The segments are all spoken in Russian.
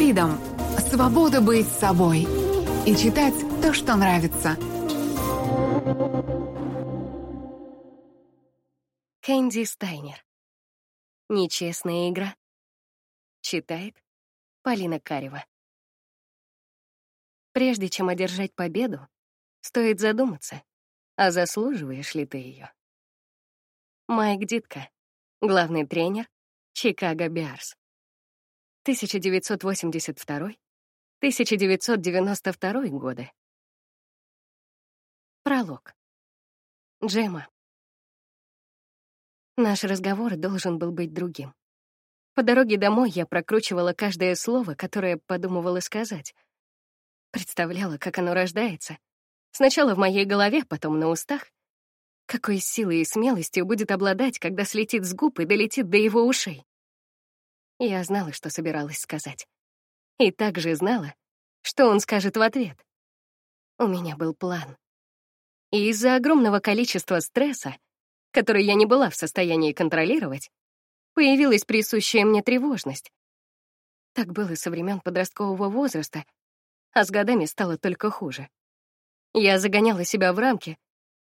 Freedom — свобода быть собой и читать то, что нравится. Кэнди Стайнер. Нечестная игра. Читает Полина Карева. Прежде чем одержать победу, стоит задуматься, а заслуживаешь ли ты ее. Майк Дитка, главный тренер Чикаго Биарс. 1982-1992 годы. Пролог. Джема. Наш разговор должен был быть другим. По дороге домой я прокручивала каждое слово, которое подумывала сказать. Представляла, как оно рождается. Сначала в моей голове, потом на устах. Какой силой и смелостью будет обладать, когда слетит с губ и долетит до его ушей. Я знала, что собиралась сказать. И также знала, что он скажет в ответ. У меня был план. И из-за огромного количества стресса который я не была в состоянии контролировать, появилась присущая мне тревожность. Так было со времен подросткового возраста, а с годами стало только хуже. Я загоняла себя в рамки,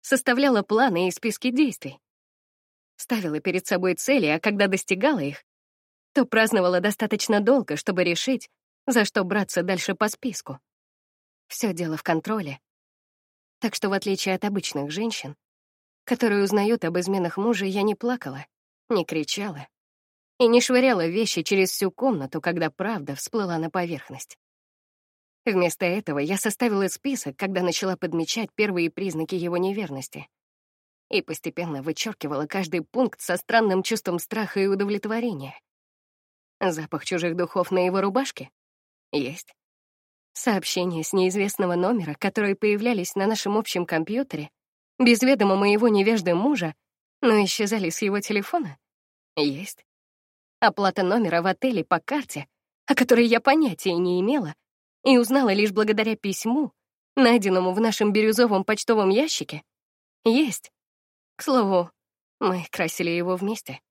составляла планы и списки действий. Ставила перед собой цели, а когда достигала их, то праздновала достаточно долго, чтобы решить, за что браться дальше по списку. Все дело в контроле. Так что, в отличие от обычных женщин, которые узнают об изменах мужа, я не плакала, не кричала и не швыряла вещи через всю комнату, когда правда всплыла на поверхность. Вместо этого я составила список, когда начала подмечать первые признаки его неверности и постепенно вычеркивала каждый пункт со странным чувством страха и удовлетворения. Запах чужих духов на его рубашке? Есть. Сообщения с неизвестного номера, которые появлялись на нашем общем компьютере, без ведома моего невежды мужа, но исчезали с его телефона? Есть. Оплата номера в отеле по карте, о которой я понятия не имела, и узнала лишь благодаря письму, найденному в нашем бирюзовом почтовом ящике, есть. К слову, мы красили его вместе.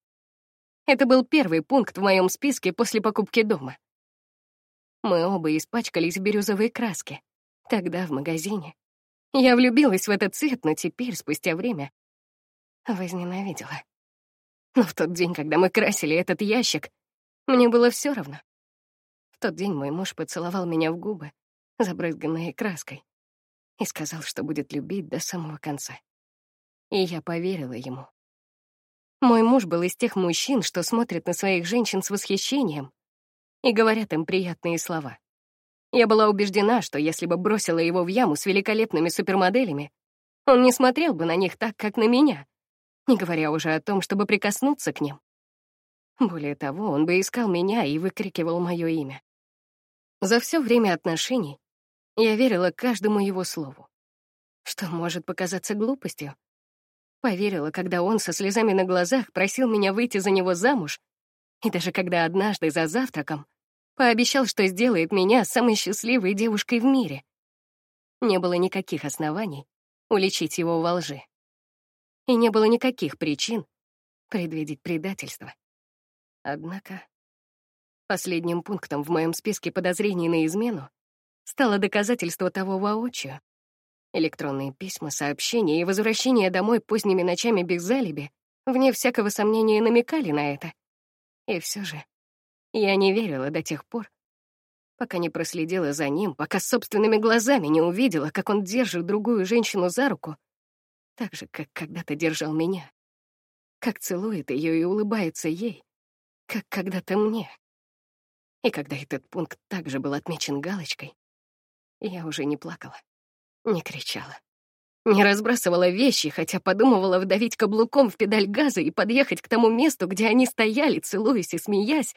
Это был первый пункт в моем списке после покупки дома. Мы оба испачкались в бирюзовой краске, тогда в магазине. Я влюбилась в этот цвет, но теперь, спустя время, возненавидела. Но в тот день, когда мы красили этот ящик, мне было все равно. В тот день мой муж поцеловал меня в губы, забрызганные краской, и сказал, что будет любить до самого конца. И я поверила ему. Мой муж был из тех мужчин, что смотрят на своих женщин с восхищением и говорят им приятные слова. Я была убеждена, что если бы бросила его в яму с великолепными супермоделями, он не смотрел бы на них так, как на меня, не говоря уже о том, чтобы прикоснуться к ним. Более того, он бы искал меня и выкрикивал мое имя. За все время отношений я верила каждому его слову, что может показаться глупостью. Поверила, когда он со слезами на глазах просил меня выйти за него замуж, и даже когда однажды за завтраком Пообещал, что сделает меня самой счастливой девушкой в мире. Не было никаких оснований уличить его во лжи. И не было никаких причин предвидеть предательство. Однако последним пунктом в моем списке подозрений на измену стало доказательство того воочию. Электронные письма, сообщения и возвращение домой поздними ночами без алиби, вне всякого сомнения, намекали на это. И все же я не верила до тех пор, пока не проследила за ним, пока собственными глазами не увидела, как он держит другую женщину за руку, так же, как когда-то держал меня. Как целует ее и улыбается ей, как когда-то мне. И когда этот пункт также был отмечен галочкой, я уже не плакала, не кричала, не разбрасывала вещи, хотя подумывала вдавить каблуком в педаль газа и подъехать к тому месту, где они стояли, целуясь и смеясь,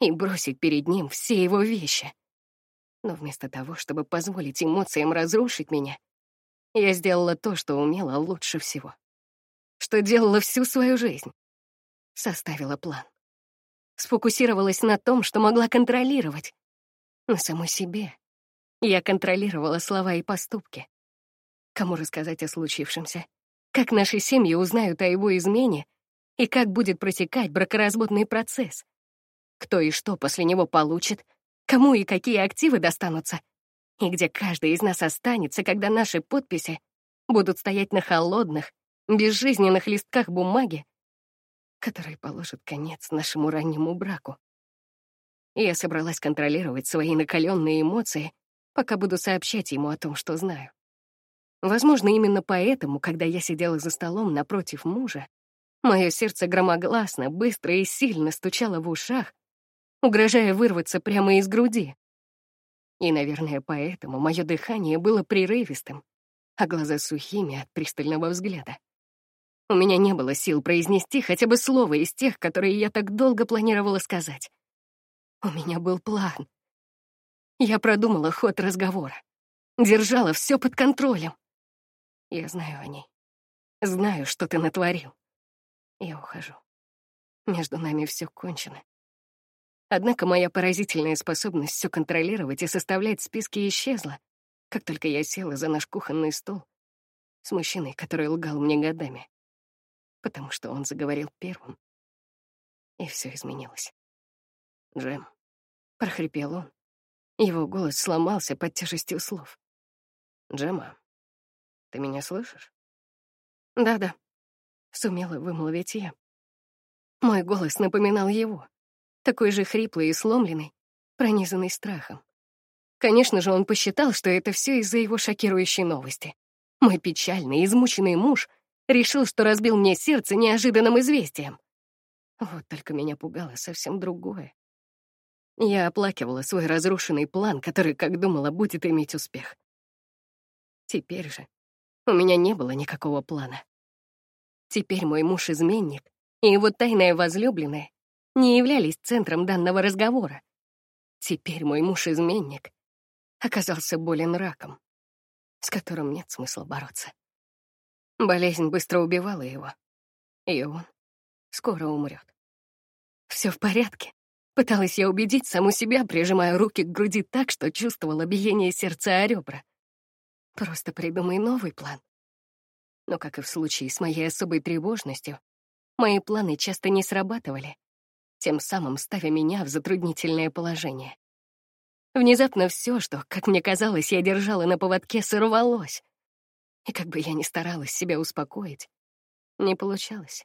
и бросить перед ним все его вещи. Но вместо того, чтобы позволить эмоциям разрушить меня, я сделала то, что умела лучше всего. Что делала всю свою жизнь. Составила план. Сфокусировалась на том, что могла контролировать. На самой себе. Я контролировала слова и поступки. Кому рассказать о случившемся? Как наши семьи узнают о его измене? И как будет протекать бракоразводный процесс? кто и что после него получит, кому и какие активы достанутся, и где каждый из нас останется, когда наши подписи будут стоять на холодных, безжизненных листках бумаги, которые положат конец нашему раннему браку. Я собралась контролировать свои накаленные эмоции, пока буду сообщать ему о том, что знаю. Возможно, именно поэтому, когда я сидела за столом напротив мужа, мое сердце громогласно, быстро и сильно стучало в ушах, угрожая вырваться прямо из груди. И, наверное, поэтому мое дыхание было прерывистым, а глаза сухими от пристального взгляда. У меня не было сил произнести хотя бы слово из тех, которые я так долго планировала сказать. У меня был план. Я продумала ход разговора. Держала все под контролем. Я знаю о ней. Знаю, что ты натворил. Я ухожу. Между нами все кончено. Однако моя поразительная способность все контролировать и составлять списки исчезла, как только я села за наш кухонный стол с мужчиной, который лгал мне годами, потому что он заговорил первым, и все изменилось. «Джем», — прохрипел он. Его голос сломался под тяжестью слов. «Джема, ты меня слышишь?» «Да-да», — сумела вымолвить я. Мой голос напоминал его такой же хриплый и сломленный, пронизанный страхом. Конечно же, он посчитал, что это все из-за его шокирующей новости. Мой печальный, измученный муж решил, что разбил мне сердце неожиданным известием. Вот только меня пугало совсем другое. Я оплакивала свой разрушенный план, который, как думала, будет иметь успех. Теперь же у меня не было никакого плана. Теперь мой муж — изменник, и его тайная возлюбленная не являлись центром данного разговора. Теперь мой муж-изменник оказался болен раком, с которым нет смысла бороться. Болезнь быстро убивала его, и он скоро умрет. Все в порядке. Пыталась я убедить саму себя, прижимая руки к груди так, что чувствовала биение сердца о ребра. Просто придумай новый план. Но, как и в случае с моей особой тревожностью, мои планы часто не срабатывали, тем самым ставя меня в затруднительное положение. Внезапно все, что, как мне казалось, я держала на поводке, сорвалось. И как бы я ни старалась себя успокоить, не получалось.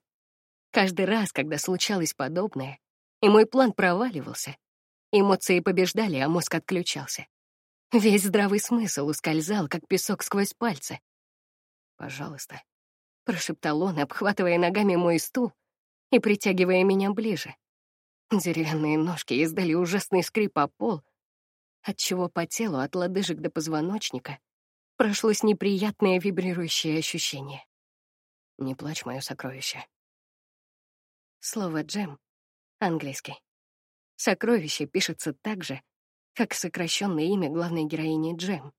Каждый раз, когда случалось подобное, и мой план проваливался, эмоции побеждали, а мозг отключался. Весь здравый смысл ускользал, как песок сквозь пальцы. «Пожалуйста», — прошептал он, обхватывая ногами мой стул и притягивая меня ближе. Деревянные ножки издали ужасный скрип о пол, отчего по телу от лодыжек до позвоночника прошлось неприятное вибрирующее ощущение. «Не плачь, мое сокровище». Слово «джем» — английский. «Сокровище» пишется так же, как сокращенное имя главной героини Джем.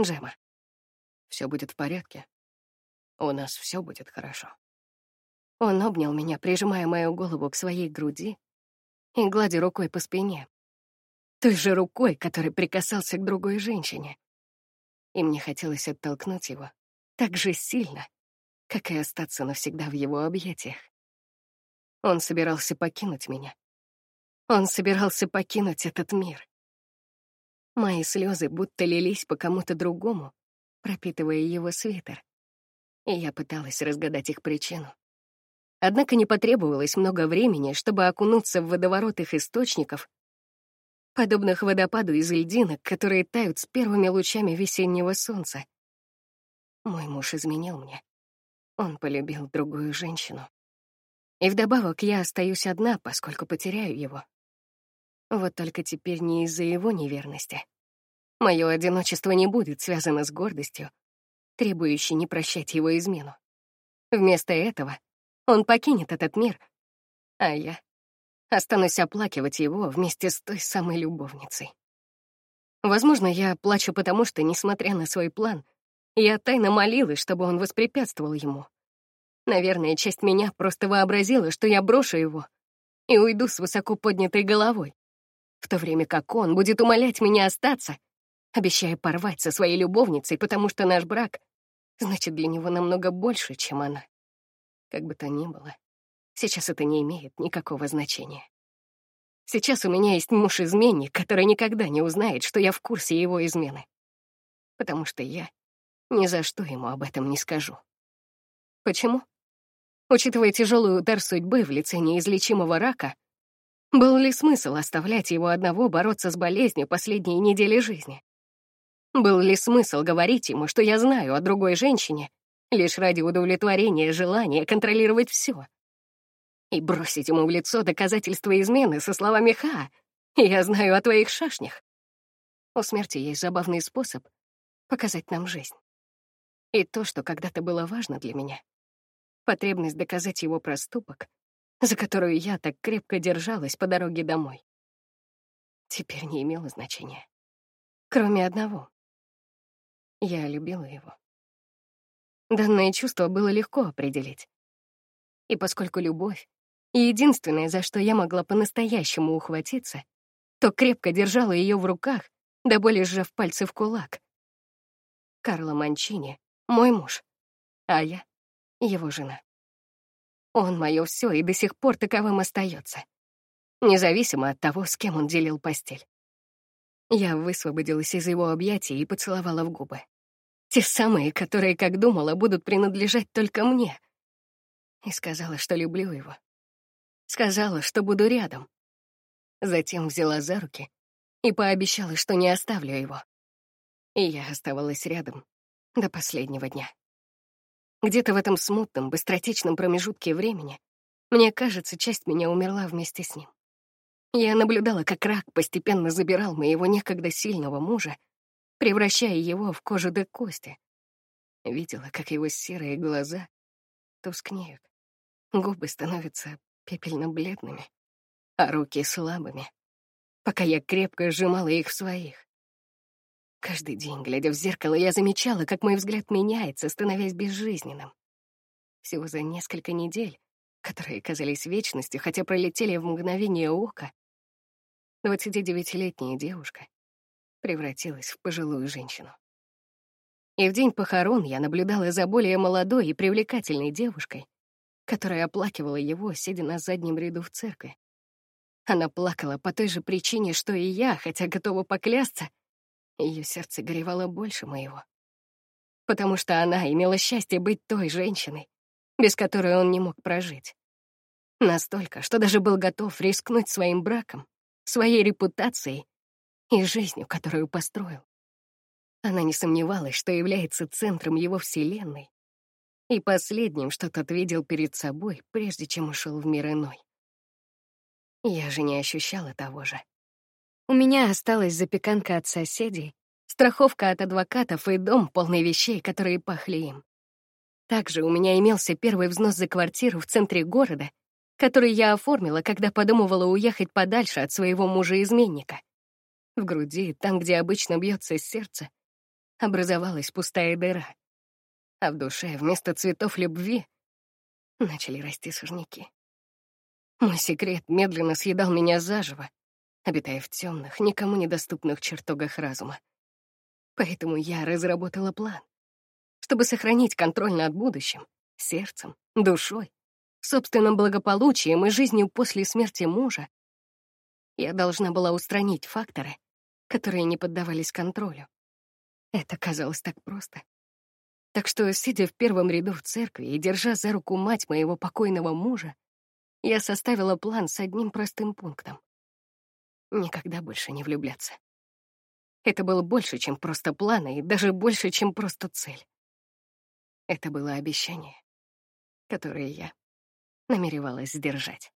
Джема. Все будет в порядке. У нас все будет хорошо. Он обнял меня, прижимая мою голову к своей груди, и гладя рукой по спине. Той же рукой, которой прикасался к другой женщине. И мне хотелось оттолкнуть его так же сильно, как и остаться навсегда в его объятиях. Он собирался покинуть меня. Он собирался покинуть этот мир. Мои слезы будто лились по кому-то другому, пропитывая его свитер. И я пыталась разгадать их причину. Однако не потребовалось много времени, чтобы окунуться в водоворот их источников, подобных водопаду из льдинок, которые тают с первыми лучами весеннего солнца. Мой муж изменил мне. Он полюбил другую женщину. И вдобавок я остаюсь одна, поскольку потеряю его. Вот только теперь не из-за его неверности. Мое одиночество не будет связано с гордостью, требующей не прощать его измену. Вместо этого он покинет этот мир, а я останусь оплакивать его вместе с той самой любовницей. Возможно, я плачу потому, что, несмотря на свой план, я тайно молилась, чтобы он воспрепятствовал ему. Наверное, часть меня просто вообразила, что я брошу его и уйду с высоко поднятой головой, в то время как он будет умолять меня остаться, обещая порвать со своей любовницей, потому что наш брак значит для него намного больше, чем она. Как бы то ни было, сейчас это не имеет никакого значения. Сейчас у меня есть муж-изменник, который никогда не узнает, что я в курсе его измены. Потому что я ни за что ему об этом не скажу. Почему? Учитывая тяжелый удар судьбы в лице неизлечимого рака, был ли смысл оставлять его одного бороться с болезнью последние недели жизни? Был ли смысл говорить ему, что я знаю о другой женщине, лишь ради удовлетворения желания контролировать все? И бросить ему в лицо доказательства измены со словами «Ха, я знаю о твоих шашнях». У смерти есть забавный способ показать нам жизнь. И то, что когда-то было важно для меня, потребность доказать его проступок, за которую я так крепко держалась по дороге домой, теперь не имело значения. Кроме одного. Я любила его. Данное чувство было легко определить. И поскольку любовь — единственное, за что я могла по-настоящему ухватиться, то крепко держала ее в руках, до боли сжав пальцы в кулак. Карло Манчини — мой муж, а я — его жена. Он — мое все и до сих пор таковым остается, независимо от того, с кем он делил постель. Я высвободилась из его объятий и поцеловала в губы. Те самые, которые, как думала, будут принадлежать только мне. И сказала, что люблю его. Сказала, что буду рядом. Затем взяла за руки и пообещала, что не оставлю его. И я оставалась рядом до последнего дня. Где-то в этом смутном, быстротечном промежутке времени, мне кажется, часть меня умерла вместе с ним. Я наблюдала, как рак постепенно забирал моего некогда сильного мужа превращая его в кожу до кости. Видела, как его серые глаза тускнеют, губы становятся пепельно-бледными, а руки слабыми, пока я крепко сжимала их в своих. Каждый день, глядя в зеркало, я замечала, как мой взгляд меняется, становясь безжизненным. Всего за несколько недель, которые казались вечностью, хотя пролетели в мгновение ока, 29-летняя девушка превратилась в пожилую женщину. И в день похорон я наблюдала за более молодой и привлекательной девушкой, которая оплакивала его, сидя на заднем ряду в церкви. Она плакала по той же причине, что и я, хотя готова поклясться, ее сердце горевало больше моего. Потому что она имела счастье быть той женщиной, без которой он не мог прожить. Настолько, что даже был готов рискнуть своим браком, своей репутацией и жизнью, которую построил. Она не сомневалась, что является центром его вселенной и последним, что тот видел перед собой, прежде чем ушел в мир иной. Я же не ощущала того же. У меня осталась запеканка от соседей, страховка от адвокатов и дом, полный вещей, которые пахли им. Также у меня имелся первый взнос за квартиру в центре города, который я оформила, когда подумывала уехать подальше от своего мужа-изменника. В груди, там, где обычно бьется сердце, образовалась пустая дыра. А в душе вместо цветов любви начали расти сорняки. Мой секрет медленно съедал меня заживо, обитая в темных, никому недоступных чертогах разума. Поэтому я разработала план, чтобы сохранить контроль над будущим, сердцем, душой, собственным благополучием и жизнью после смерти мужа. Я должна была устранить факторы, которые не поддавались контролю. Это казалось так просто. Так что, сидя в первом ряду в церкви и держа за руку мать моего покойного мужа, я составила план с одним простым пунктом. Никогда больше не влюбляться. Это было больше, чем просто план, и даже больше, чем просто цель. Это было обещание, которое я намеревалась сдержать.